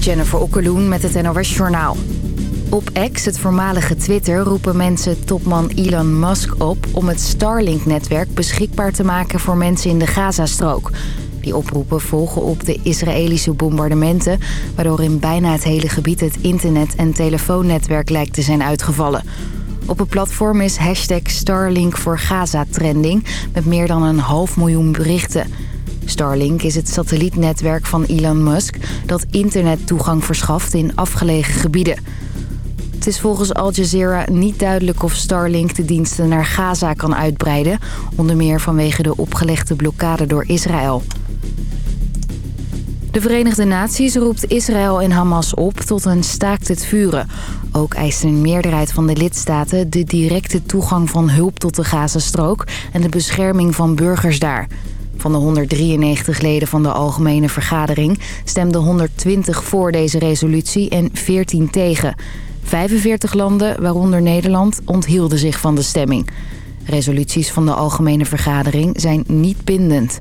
Jennifer Okkeloen met het NOS Journaal. Op X, het voormalige Twitter, roepen mensen topman Elon Musk op... om het Starlink-netwerk beschikbaar te maken voor mensen in de Gazastrook. Die oproepen volgen op de Israëlische bombardementen... waardoor in bijna het hele gebied het internet- en telefoonnetwerk lijkt te zijn uitgevallen. Op het platform is hashtag Starlink voor Gaza trending... met meer dan een half miljoen berichten... Starlink is het satellietnetwerk van Elon Musk... dat internettoegang verschaft in afgelegen gebieden. Het is volgens Al Jazeera niet duidelijk of Starlink de diensten naar Gaza kan uitbreiden... onder meer vanwege de opgelegde blokkade door Israël. De Verenigde Naties roept Israël en Hamas op tot een staakt het vuren. Ook eist een meerderheid van de lidstaten de directe toegang van hulp tot de Gazastrook... en de bescherming van burgers daar... Van de 193 leden van de Algemene Vergadering stemden 120 voor deze resolutie en 14 tegen. 45 landen, waaronder Nederland, onthielden zich van de stemming. Resoluties van de Algemene Vergadering zijn niet bindend.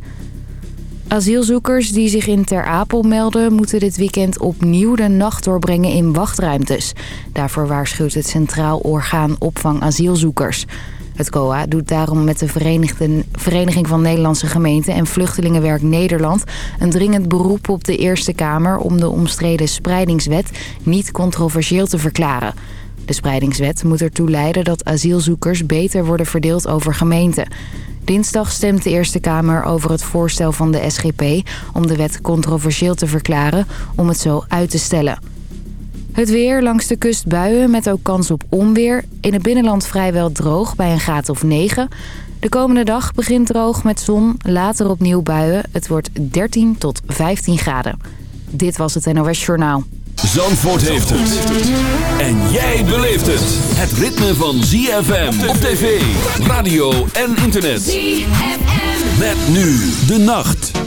Asielzoekers die zich in Ter Apel melden... moeten dit weekend opnieuw de nacht doorbrengen in wachtruimtes. Daarvoor waarschuwt het Centraal Orgaan Opvang Asielzoekers... Het COA doet daarom met de Vereniging van Nederlandse Gemeenten en Vluchtelingenwerk Nederland een dringend beroep op de Eerste Kamer om de omstreden spreidingswet niet controversieel te verklaren. De spreidingswet moet ertoe leiden dat asielzoekers beter worden verdeeld over gemeenten. Dinsdag stemt de Eerste Kamer over het voorstel van de SGP om de wet controversieel te verklaren om het zo uit te stellen. Het weer langs de kust buien met ook kans op onweer. In het binnenland vrijwel droog bij een graad of 9. De komende dag begint droog met zon, later opnieuw buien. Het wordt 13 tot 15 graden. Dit was het NOS Journaal. Zandvoort heeft het. En jij beleeft het. Het ritme van ZFM op tv, radio en internet. ZFM. Met nu de nacht.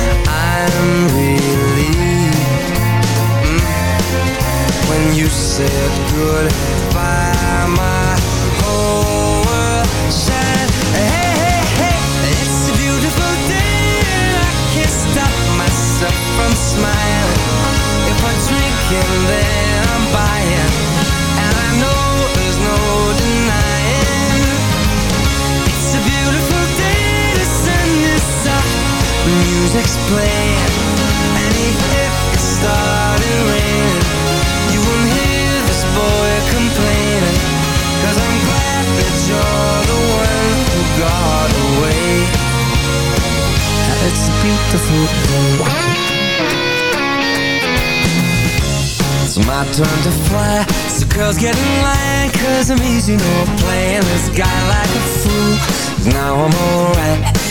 I'm relieved mm, When you said goodbye My whole world shined Hey, hey, hey It's a beautiful day. And I can't stop myself from smiling. If I drink and then Cause I'm glad it's your way to God away. It's beautiful It's my turn to fly. So girls get in light Cause I'm easy, no playing this guy like a fool. Now I'm alright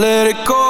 Let it go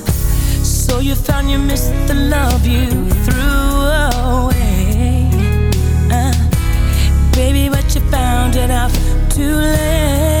so you found you missed the love you threw away. Uh, baby, but you found it out too late,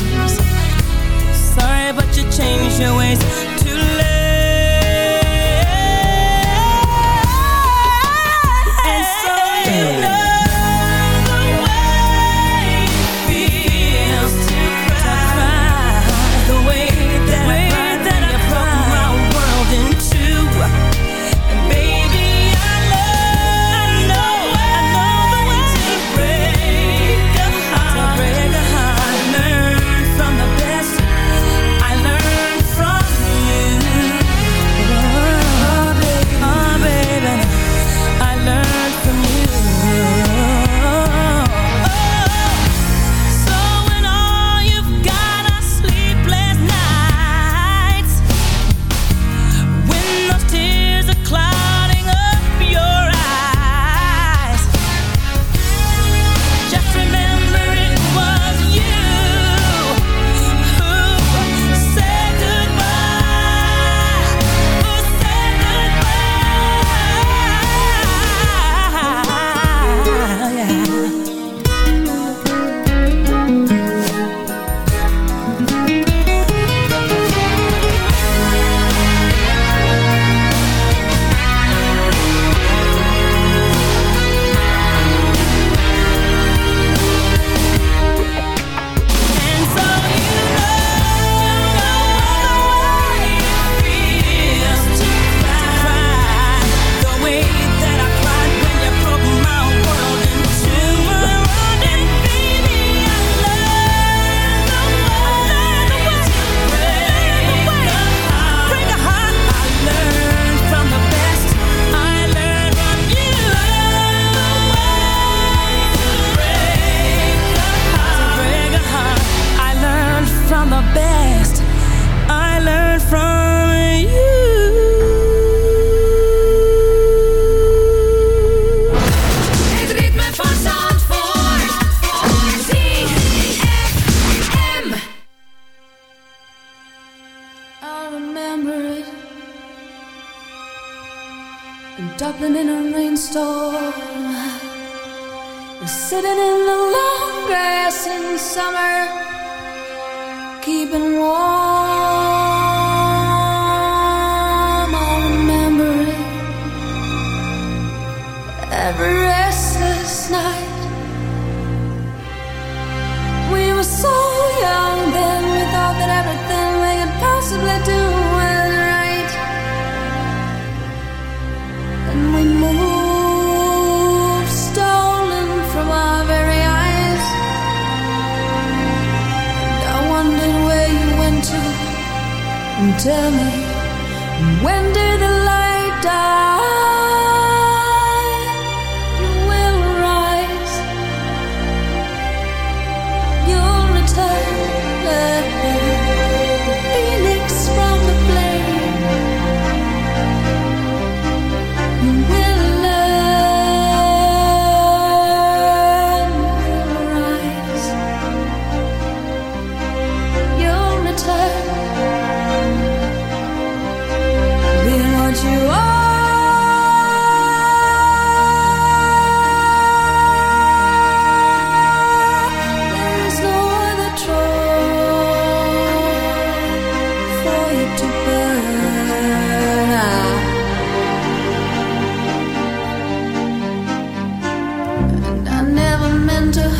changed your ways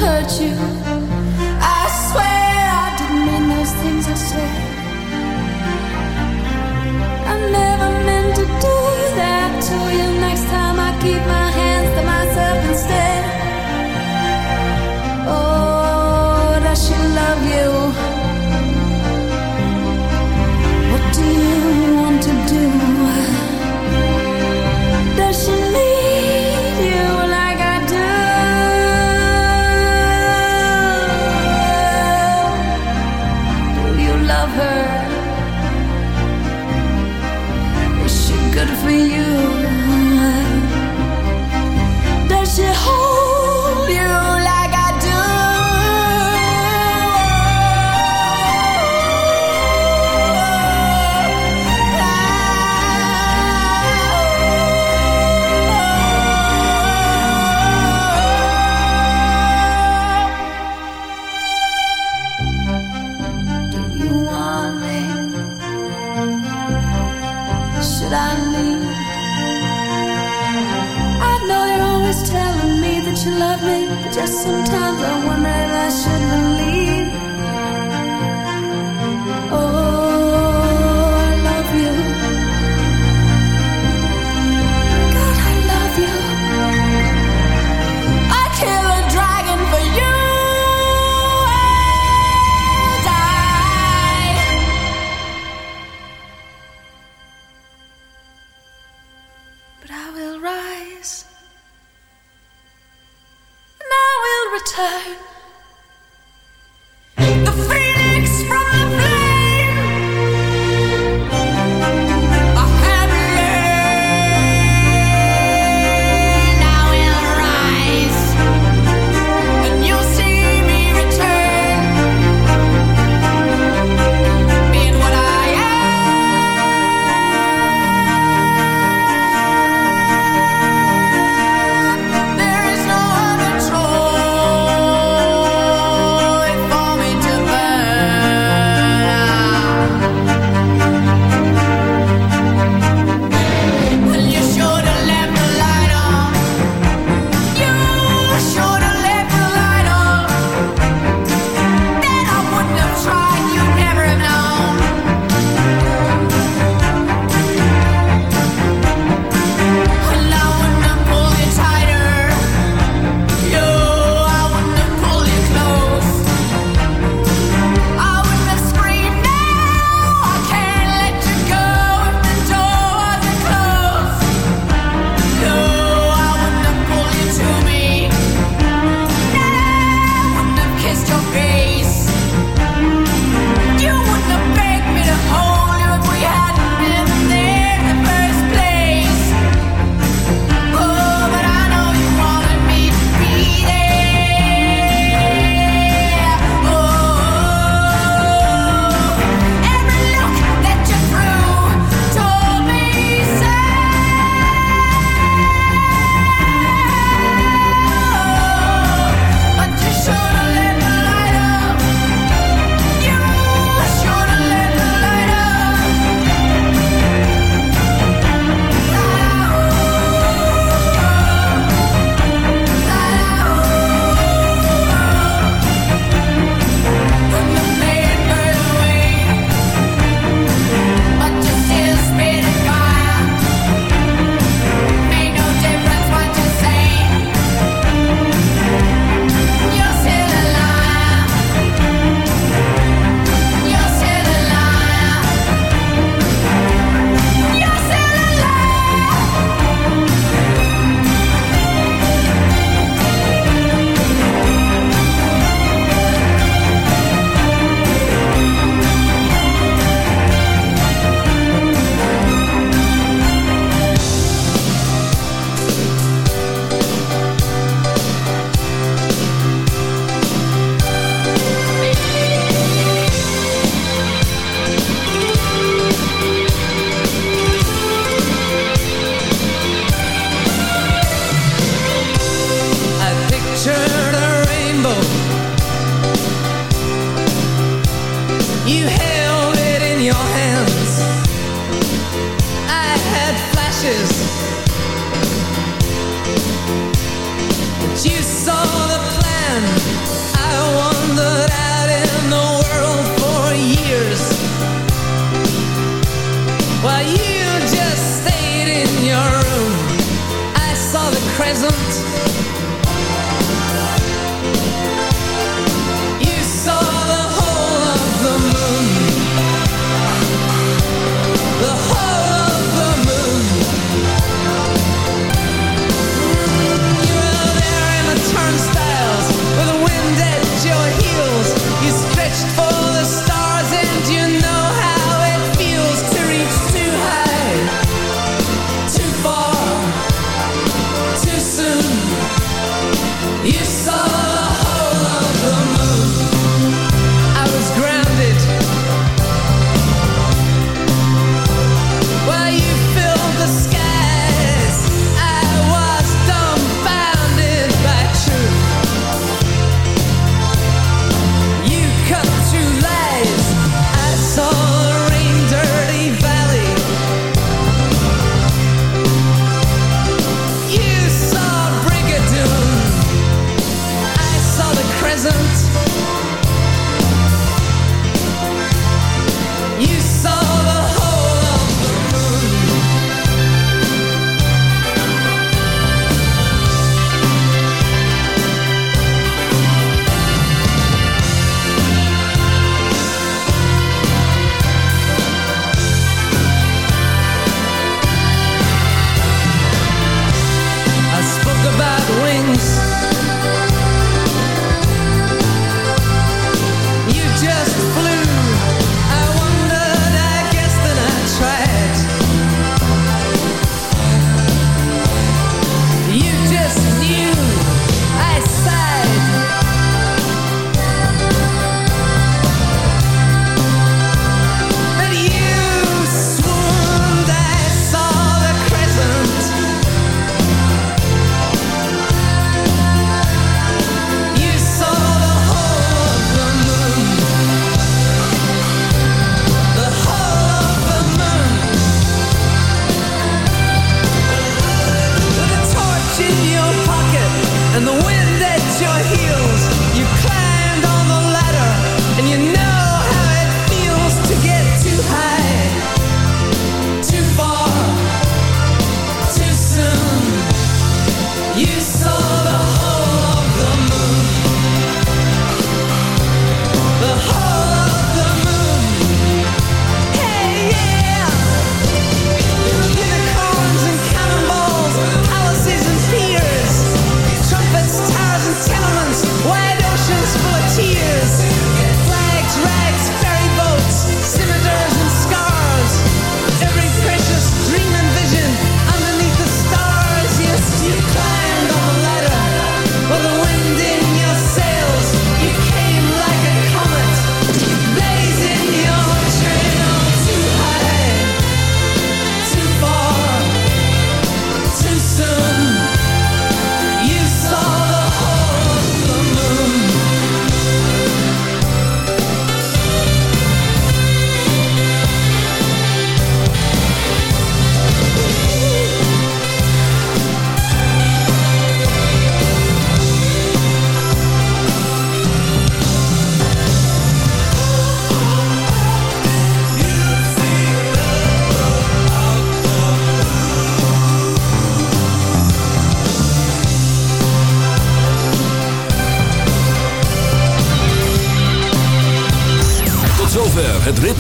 hurt you.